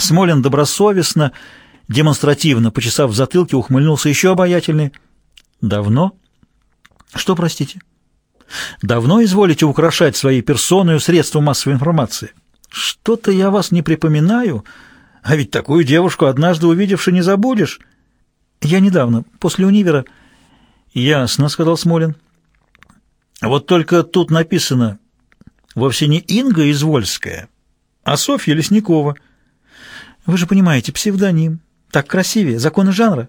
Смолин добросовестно, демонстративно, почесав в затылке, ухмыльнулся еще обаятельнее. «Давно?» «Что, простите?» «Давно изволите украшать своей персоною средства массовой информации?» «Что-то я вас не припоминаю, а ведь такую девушку, однажды увидевши, не забудешь». «Я недавно, после универа...» «Ясно», — сказал Смолин. «Вот только тут написано вовсе не Инга Извольская, а Софья Лесникова. Вы же понимаете, псевдоним. Так красивее, законы жанра».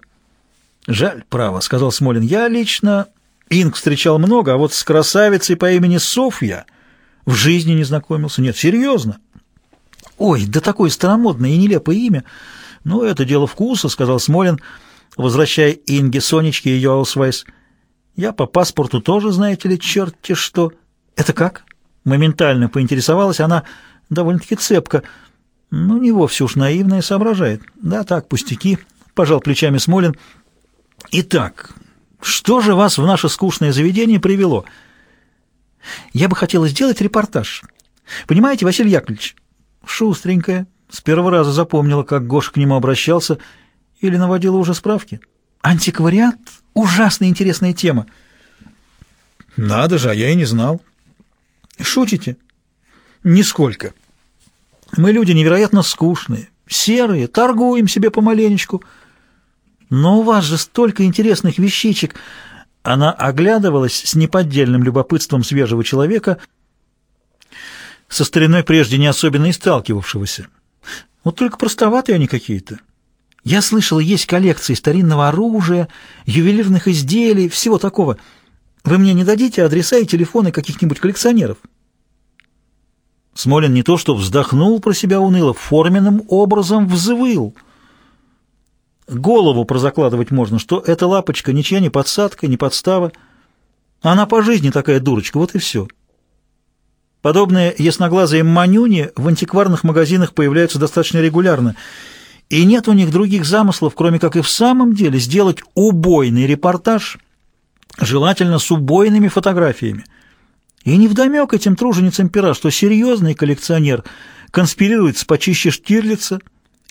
«Жаль, право», — сказал Смолин. «Я лично Инг встречал много, а вот с красавицей по имени Софья в жизни не знакомился. Нет, серьезно». «Ой, да такое старомодное и нелепое имя!» «Ну, это дело вкуса», — сказал Смолин, — возвращая Инге Сонечке ее аусвайс. «Я по паспорту тоже, знаете ли, черти что». «Это как?» Моментально поинтересовалась она, довольно-таки цепко. Ну, не вовсе уж наивная соображает. «Да так, пустяки», — пожал плечами Смолин. «Итак, что же вас в наше скучное заведение привело?» «Я бы хотела сделать репортаж. Понимаете, Василий Яковлевич?» «Шустренькая». С первого раза запомнила, как Гоша к нему обращался — или наводила уже справки? Антиквариат — ужасно интересная тема. Надо же, а я и не знал. Шутите? Нисколько. Мы люди невероятно скучные, серые, торгуем себе помаленечку. Но у вас же столько интересных вещичек. Она оглядывалась с неподдельным любопытством свежего человека, со стариной прежде не особенно и сталкивавшегося. Вот только простоватые они какие-то. Я слышал, есть коллекции старинного оружия, ювелирных изделий, всего такого. Вы мне не дадите адреса и телефоны каких-нибудь коллекционеров?» Смолин не то что вздохнул про себя уныло, форменным образом взвыл. Голову прозакладывать можно, что эта лапочка ничья не подсадка, не подстава. Она по жизни такая дурочка, вот и все. Подобные ясноглазые манюни в антикварных магазинах появляются достаточно регулярно — и нет у них других замыслов, кроме как и в самом деле сделать убойный репортаж, желательно с убойными фотографиями. И невдомек этим труженицам пера, что серьезный коллекционер конспирирует с почище Штирлица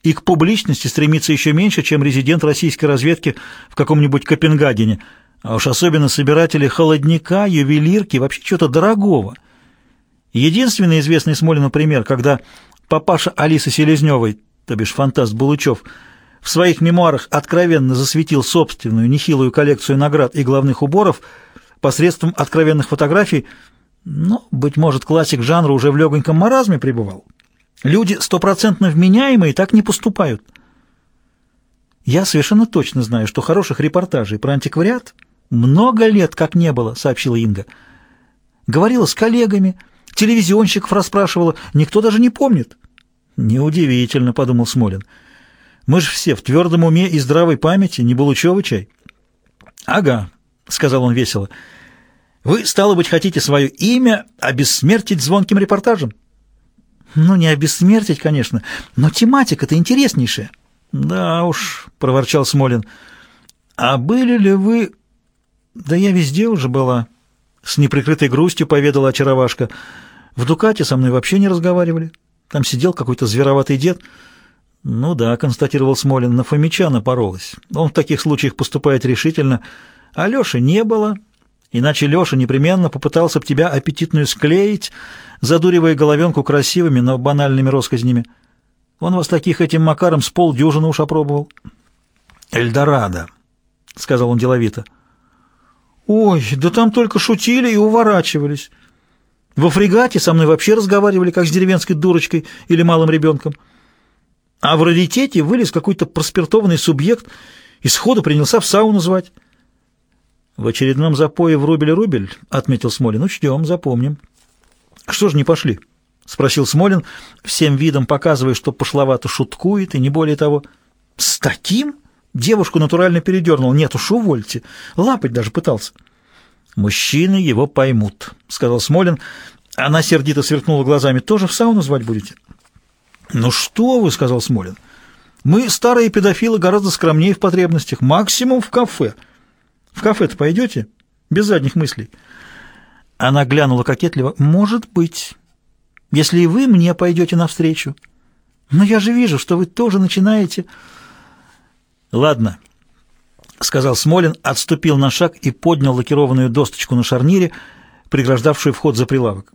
и к публичности стремится еще меньше, чем резидент российской разведки в каком-нибудь Копенгагене, а уж особенно собиратели холодника, ювелирки, вообще чего-то дорогого. Единственный известный Смолину пример, когда папаша Алисы Селезневой то бишь фантаст Булычев, в своих мемуарах откровенно засветил собственную нехилую коллекцию наград и главных уборов посредством откровенных фотографий, но, быть может, классик жанра уже в легоньком маразме пребывал. Люди стопроцентно вменяемые так не поступают. Я совершенно точно знаю, что хороших репортажей про антиквариат много лет как не было, сообщила Инга. Говорила с коллегами, телевизионщиков расспрашивала, никто даже не помнит. «Неудивительно», — подумал Смолин. «Мы же все в твердом уме и здравой памяти, не Булычевый чай». «Ага», — сказал он весело. «Вы, стало быть, хотите свое имя обессмертить звонким репортажем?» «Ну, не обессмертить, конечно, но тематика-то интереснейшая». «Да уж», — проворчал Смолин. «А были ли вы...» «Да я везде уже была», — с неприкрытой грустью поведала очаровашка. «В Дукате со мной вообще не разговаривали». Там сидел какой-то звероватый дед. Ну да, констатировал Смолин, на Фомича напоролась. Он в таких случаях поступает решительно. А Леши не было, иначе Леша непременно попытался бы тебя аппетитную склеить, задуривая головенку красивыми, но банальными росказнями. Он вас таких этим макаром с полдюжины уж опробовал. «Эльдорадо», — сказал он деловито. «Ой, да там только шутили и уворачивались». Во фрегате со мной вообще разговаривали, как с деревенской дурочкой или малым ребенком. А в раритете вылез какой-то проспиртованный субъект и сходу принялся в сауну звать. В очередном запое в рубль-рубль, — отметил Смолин. Учтем, запомним. Что ж не пошли? — спросил Смолин, всем видом показывая, что пошловато шуткует, и не более того. С таким? Девушку натурально передернул. Нет уж, увольте. Лапать даже пытался. — «Мужчины его поймут», — сказал Смолин. Она сердито сверкнула глазами. «Тоже в сауну звать будете?» «Ну что вы», — сказал Смолин. «Мы, старые педофилы, гораздо скромнее в потребностях. Максимум в кафе. В кафе-то пойдете? Без задних мыслей». Она глянула кокетливо. «Может быть, если и вы мне пойдете навстречу». Но я же вижу, что вы тоже начинаете... Ладно, — сказал Смолин, отступил на шаг и поднял лакированную досточку на шарнире, преграждавшую вход за прилавок.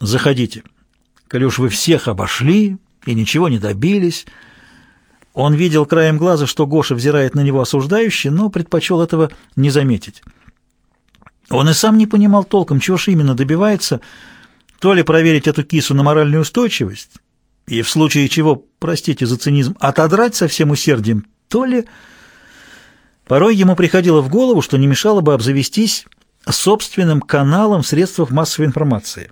«Заходите. Коли уж вы всех обошли и ничего не добились...» Он видел краем глаза, что Гоша взирает на него осуждающе, но предпочел этого не заметить. Он и сам не понимал толком, чего же именно добивается, то ли проверить эту кису на моральную устойчивость, и в случае чего, простите за цинизм, отодрать со всем усердием, то ли... Порой ему приходило в голову, что не мешало бы обзавестись собственным каналом в средствах массовой информации.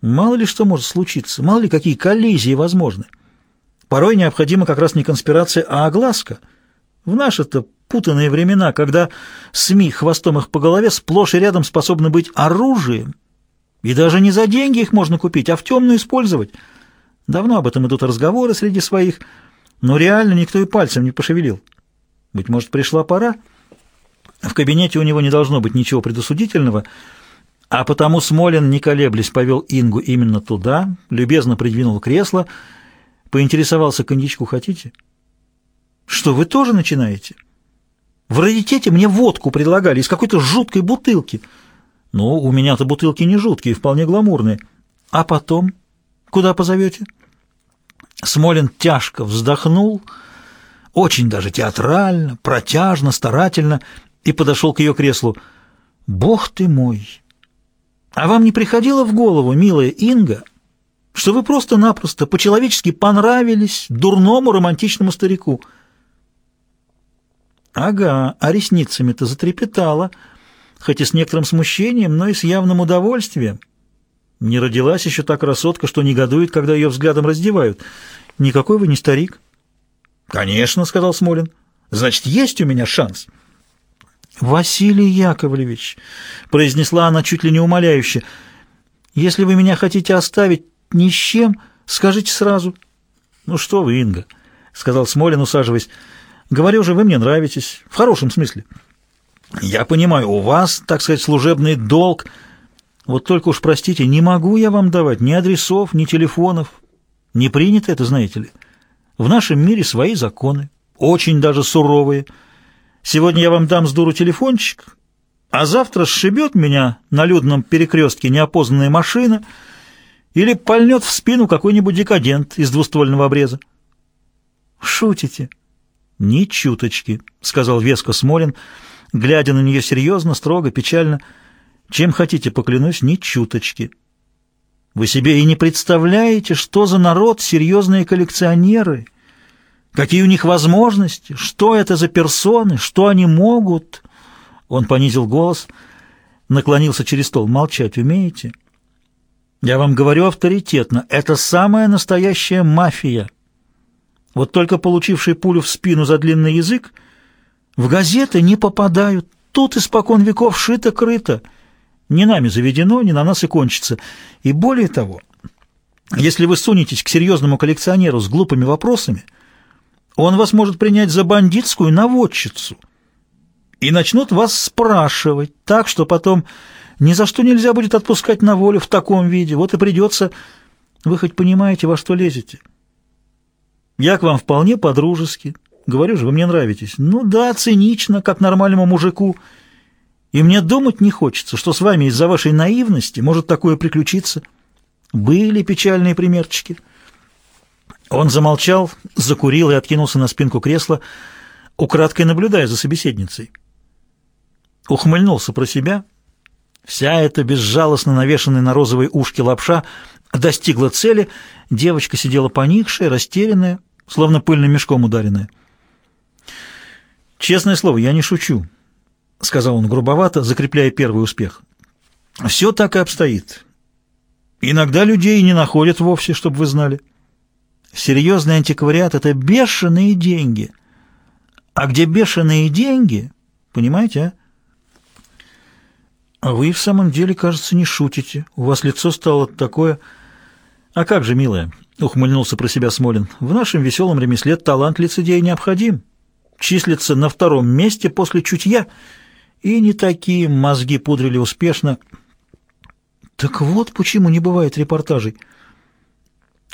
Мало ли что может случиться, мало ли какие коллизии возможны. Порой необходима как раз не конспирация, а огласка. В наши-то путанные времена, когда СМИ хвостом их по голове сплошь и рядом способны быть оружием, и даже не за деньги их можно купить, а в темную использовать. Давно об этом идут разговоры среди своих, но реально никто и пальцем не пошевелил. Быть может, пришла пора? В кабинете у него не должно быть ничего предосудительного, а потому Смолин, не колеблясь, повел Ингу именно туда, любезно придвинул кресло, поинтересовался, коньячку хотите? Что, вы тоже начинаете? В раритете мне водку предлагали из какой-то жуткой бутылки. Ну, у меня-то бутылки не жуткие, вполне гламурные. А потом? Куда позовете? Смолин тяжко вздохнул, — очень даже театрально, протяжно, старательно, и подошел к ее креслу. «Бог ты мой! А вам не приходило в голову, милая Инга, что вы просто-напросто по-человечески понравились дурному романтичному старику?» «Ага, а ресницами-то затрепетала, хоть и с некоторым смущением, но и с явным удовольствием. Не родилась еще та красотка, что негодует, когда ее взглядом раздевают. Никакой вы не старик». «Конечно», — сказал Смолин. «Значит, есть у меня шанс». «Василий Яковлевич», — произнесла она чуть ли не умоляюще, — «если вы меня хотите оставить ни с чем, скажите сразу». «Ну что вы, Инга», — сказал Смолин, усаживаясь, — «говорю же, вы мне нравитесь, в хорошем смысле». «Я понимаю, у вас, так сказать, служебный долг. Вот только уж, простите, не могу я вам давать ни адресов, ни телефонов. Не принято это, знаете ли». В нашем мире свои законы, очень даже суровые. Сегодня я вам дам с дуру телефончик, а завтра сшибет меня на людном перекрестке неопознанная машина или пальнет в спину какой-нибудь декадент из двуствольного обреза. «Шутите?» «Ни чуточки», — сказал веско Смолин, глядя на нее серьезно, строго, печально. «Чем хотите, поклянусь, ни чуточки». Вы себе и не представляете, что за народ серьезные коллекционеры, какие у них возможности, что это за персоны, что они могут. Он понизил голос, наклонился через стол. Молчать умеете? Я вам говорю авторитетно, это самая настоящая мафия. Вот только получивший пулю в спину за длинный язык в газеты не попадают. Тут испокон веков шито-крыто — не нами заведено, не на нас и кончится. И более того, если вы сунетесь к серьезному коллекционеру с глупыми вопросами, он вас может принять за бандитскую наводчицу и начнут вас спрашивать так, что потом ни за что нельзя будет отпускать на волю в таком виде. Вот и придется... Вы хоть понимаете, во что лезете? Я к вам вполне по-дружески. Говорю же, вы мне нравитесь. Ну да, цинично, как нормальному мужику. И мне думать не хочется, что с вами из-за вашей наивности может такое приключиться. Были печальные примерчики. Он замолчал, закурил и откинулся на спинку кресла, украдкой наблюдая за собеседницей. Ухмыльнулся про себя. Вся эта безжалостно навешанная на розовой ушке лапша достигла цели. Девочка сидела поникшая, растерянная, словно пыльным мешком ударенная. «Честное слово, я не шучу», — сказал он грубовато, закрепляя первый успех. «Все так и обстоит. Иногда людей не находят вовсе, чтобы вы знали. Серьезный антиквариат — это бешеные деньги. А где бешеные деньги, понимаете, а? А вы в самом деле, кажется, не шутите. У вас лицо стало такое... А как же, милая, — ухмыльнулся про себя Смолин, — в нашем веселом ремесле талант лицедея необходим. Числится на втором месте после чутья — и не такие мозги пудрили успешно. Так вот почему не бывает репортажей.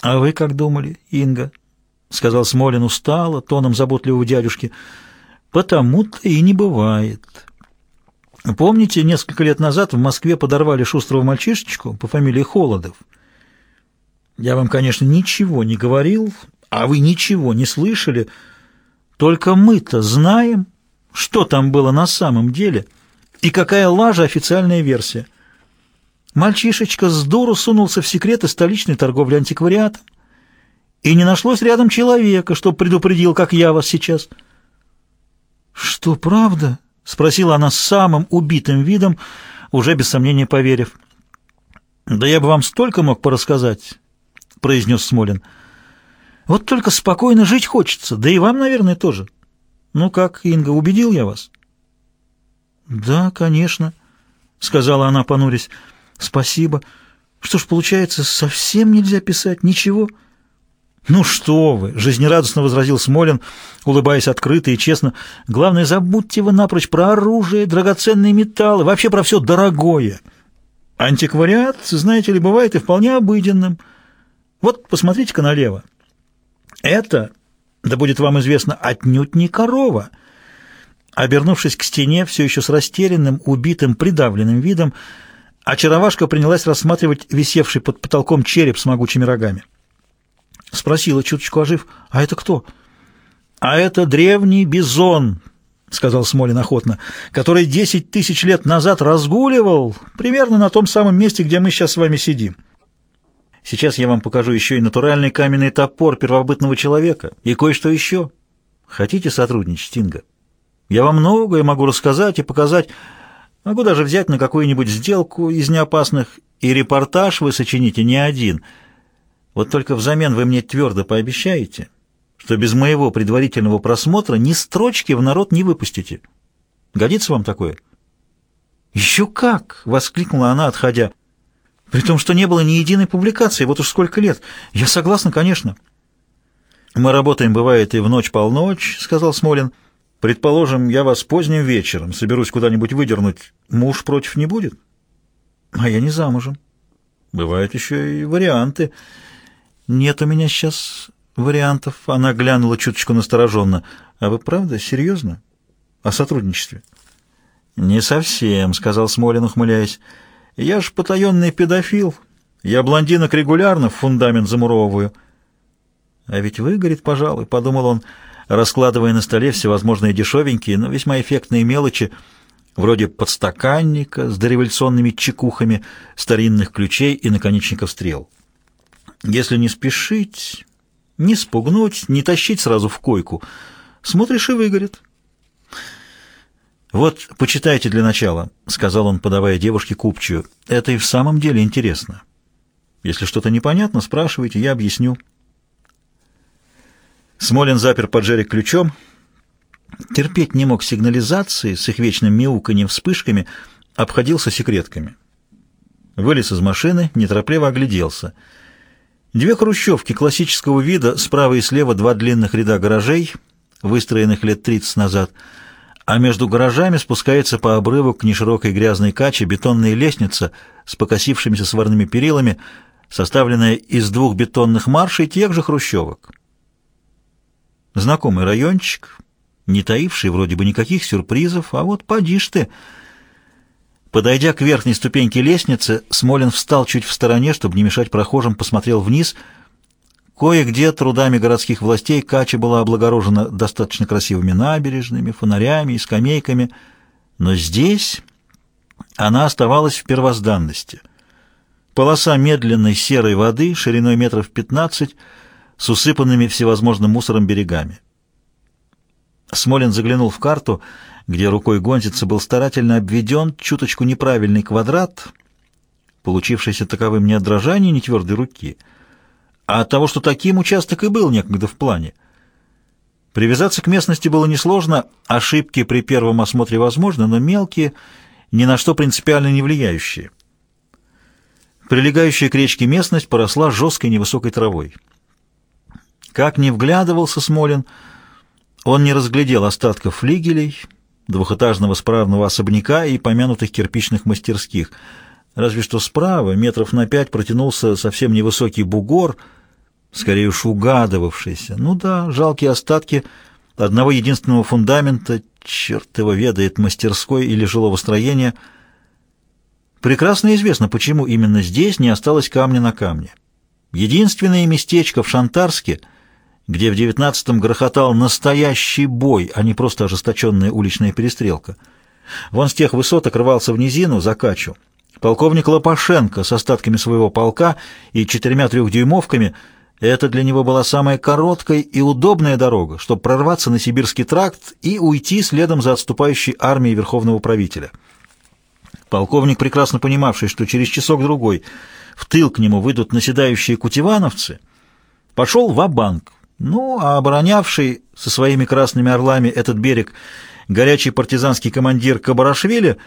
«А вы как думали, Инга?» — сказал Смолин устало, тоном заботливого дядюшки. «Потому-то и не бывает. Помните, несколько лет назад в Москве подорвали шустрого мальчишечку по фамилии Холодов? Я вам, конечно, ничего не говорил, а вы ничего не слышали. Только мы-то знаем, что там было на самом деле и какая лажа официальная версия. Мальчишечка с дуру сунулся в секреты столичной торговли антиквариатом, и не нашлось рядом человека, что предупредил, как я вас сейчас. «Что, правда?» — спросила она с самым убитым видом, уже без сомнения поверив. «Да я бы вам столько мог порассказать», — произнес Смолин. «Вот только спокойно жить хочется, да и вам, наверное, тоже. Ну как, Инга, убедил я вас?» «Да, конечно», — сказала она, понурясь. «Спасибо. Что ж, получается, совсем нельзя писать? Ничего?» «Ну что вы!» — жизнерадостно возразил Смолин, улыбаясь открыто и честно. «Главное, забудьте вы напрочь про оружие, драгоценные металлы, вообще про все дорогое. Антиквариат, знаете ли, бывает и вполне обыденным. Вот посмотрите-ка налево. Это, да будет вам известно, отнюдь не корова». Обернувшись к стене, все еще с растерянным, убитым, придавленным видом, очаровашка принялась рассматривать висевший под потолком череп с могучими рогами. Спросила, чуточку ожив, «А это кто?» «А это древний бизон», — сказал Смолин охотно, «который десять тысяч лет назад разгуливал примерно на том самом месте, где мы сейчас с вами сидим. Сейчас я вам покажу еще и натуральный каменный топор первобытного человека и кое-что еще. Хотите сотрудничать, Инга? Я вам многое могу рассказать и показать, могу даже взять на какую-нибудь сделку из неопасных, и репортаж вы сочините не один — вот только взамен вы мне твердо пообещаете, что без моего предварительного просмотра ни строчки в народ не выпустите. Годится вам такое?» «Еще как!» — воскликнула она, отходя. «При том, что не было ни единой публикации, вот уж сколько лет. Я согласна, конечно». «Мы работаем, бывает, и в ночь-полночь», — сказал Смолин. «Предположим, я вас поздним вечером соберусь куда-нибудь выдернуть. Муж против не будет?» «А я не замужем». «Бывают еще и варианты». «Нет у меня сейчас вариантов». Она глянула чуточку настороженно. «А вы правда? Серьезно? О сотрудничестве?» «Не совсем», — сказал Смолин, ухмыляясь. «Я ж потаенный педофил. Я блондинок регулярно в фундамент замуровываю». «А ведь выгорит, пожалуй», — подумал он, раскладывая на столе всевозможные дешевенькие, но весьма эффектные мелочи, вроде подстаканника с дореволюционными чекухами, старинных ключей и наконечников стрел. Если не спешить, не спугнуть, не тащить сразу в койку, смотришь и выгорит. «Вот, почитайте для начала», — сказал он, подавая девушке купчую. «Это и в самом деле интересно. Если что-то непонятно, спрашивайте, я объясню». Смолин запер поджерик ключом. Терпеть не мог сигнализации с их вечным мяуканьем, вспышками, обходился секретками. Вылез из машины, неторопливо огляделся — Две хрущевки классического вида, справа и слева два длинных ряда гаражей, выстроенных лет 30 назад, а между гаражами спускается по обрыву к неширокой грязной каче бетонная лестница с покосившимися сварными перилами, составленная из двух бетонных маршей тех же хрущевок. Знакомый райончик, не таивший вроде бы никаких сюрпризов, а вот поди ж ты — Подойдя к верхней ступеньке лестницы, Смолин встал чуть в стороне, чтобы не мешать прохожим, посмотрел вниз. Кое-где трудами городских властей Кача была облагорожена достаточно красивыми набережными, фонарями и скамейками, но здесь она оставалась в первозданности. Полоса медленной серой воды шириной метров пятнадцать с усыпанными всевозможным мусором берегами. Смолин заглянул в карту — где рукой гонзица был старательно обведен чуточку неправильный квадрат, получившийся таковым не от дрожания не твердой руки, а от того, что таким участок и был некогда в плане. Привязаться к местности было несложно, ошибки при первом осмотре возможны, но мелкие, ни на что принципиально не влияющие. Прилегающая к речке местность поросла жесткой невысокой травой. Как ни вглядывался Смолин, он не разглядел остатков флигелей, двухэтажного справного особняка и помянутых кирпичных мастерских. Разве что справа, метров на пять, протянулся совсем невысокий бугор, скорее уж угадывавшийся. Ну да, жалкие остатки одного единственного фундамента, черт его ведает, мастерской или жилого строения. Прекрасно известно, почему именно здесь не осталось камня на камне. Единственное местечко в Шантарске, где в девятнадцатом грохотал настоящий бой, а не просто ожесточенная уличная перестрелка. Вон с тех высоток рвался в низину, за Качу. Полковник Лопашенко с остатками своего полка и четырьмя трехдюймовками — это для него была самая короткая и удобная дорога, чтобы прорваться на Сибирский тракт и уйти следом за отступающей армией верховного правителя. Полковник, прекрасно понимавший, что через часок-другой в тыл к нему выйдут наседающие кутевановцы, пошел в банк ну, а оборонявший со своими красными орлами этот берег горячий партизанский командир Кабарашвили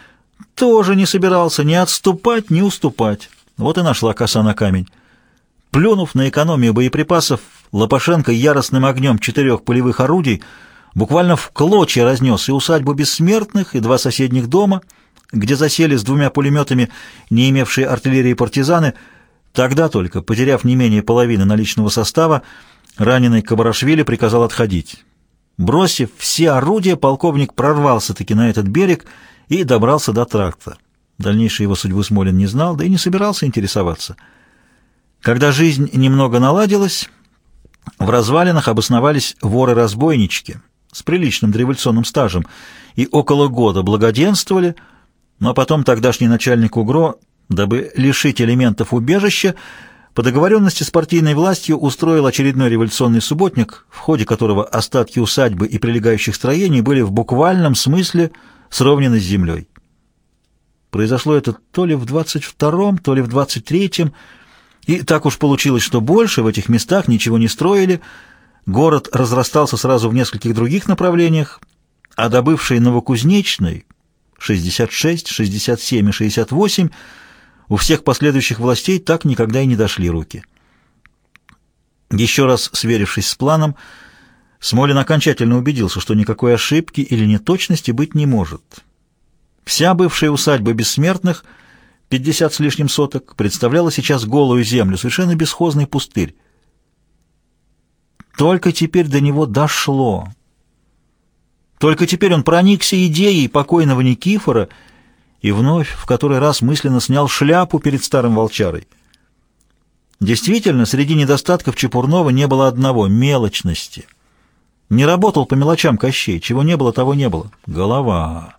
тоже не собирался ни отступать, ни уступать. Вот и нашла коса на камень. Плюнув на экономию боеприпасов, Лопашенко яростным огнем четырех полевых орудий буквально в клочья разнес и усадьбу бессмертных, и два соседних дома, где засели с двумя пулеметами не имевшие артиллерии партизаны. Тогда только, потеряв не менее половины наличного состава, раненый Кабарашвили приказал отходить. Бросив все орудия, полковник прорвался-таки на этот берег и добрался до тракта. Дальнейшей его судьбу Смолин не знал, да и не собирался интересоваться. Когда жизнь немного наладилась, в развалинах обосновались воры-разбойнички с приличным революционным стажем и около года благоденствовали, но потом тогдашний начальник УГРО, дабы лишить элементов убежища, по договоренности с партийной властью устроил очередной революционный субботник, в ходе которого остатки усадьбы и прилегающих строений были в буквальном смысле сровнены с землей. Произошло это то ли в 22-м, то ли в 23-м, и так уж получилось, что больше в этих местах ничего не строили, город разрастался сразу в нескольких других направлениях, а добывший Новокузнечный 66, 67 и 68 у всех последующих властей так никогда и не дошли руки. Еще раз сверившись с планом, Смолин окончательно убедился, что никакой ошибки или неточности быть не может. Вся бывшая усадьба бессмертных — 50 с лишним соток, представляла сейчас голую землю, совершенно бесхозный пустырь. Только теперь до него дошло. Только теперь он проникся идеей покойного Никифора и вновь в который раз мысленно снял шляпу перед старым волчарой. Действительно, среди недостатков Чепурнова не было одного — мелочности. Не работал по мелочам Кощей, чего не было, того не было. Голова.